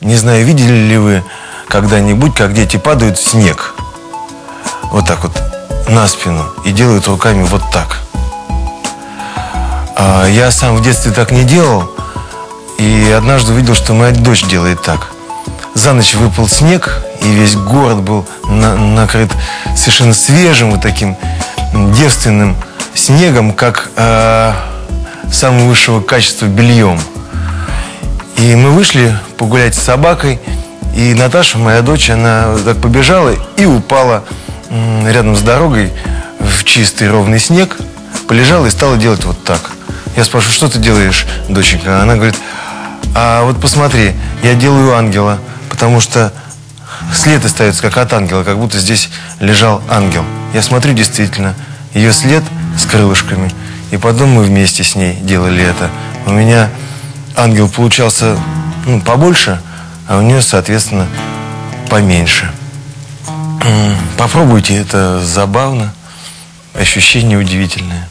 Не знаю, видели ли вы когда-нибудь, как дети падают в снег. Вот так вот, на спину. И делают руками вот так. А я сам в детстве так не делал. И однажды увидел, что моя дочь делает так. За ночь выпал снег, и весь город был на- накрыт совершенно свежим вот таким девственным снегом, как э, самого высшего качества бельем. И мы вышли погулять с собакой, и Наташа, моя дочь, она так побежала и упала рядом с дорогой в чистый ровный снег, полежала и стала делать вот так. Я спрашиваю, что ты делаешь, доченька? Она говорит, а вот посмотри, я делаю ангела, потому что след остается как от ангела, как будто здесь лежал ангел. Я смотрю, действительно, ее след с крылышками. И потом мы вместе с ней делали это. У меня ангел получался ну, побольше, а у нее, соответственно, поменьше. Попробуйте, это забавно, ощущение удивительное.